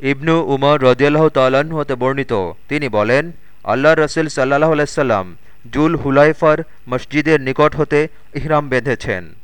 ইবনু উমর রদিয়াল্লাহ তালাহ হতে বর্ণিত। তিনি বলেন আল্লাহ রসুল সাল্লাহ আলাইসাল্লাম জুল হুলাইফার মসজিদের নিকট হতে ইহরাম বেঁধেছেন।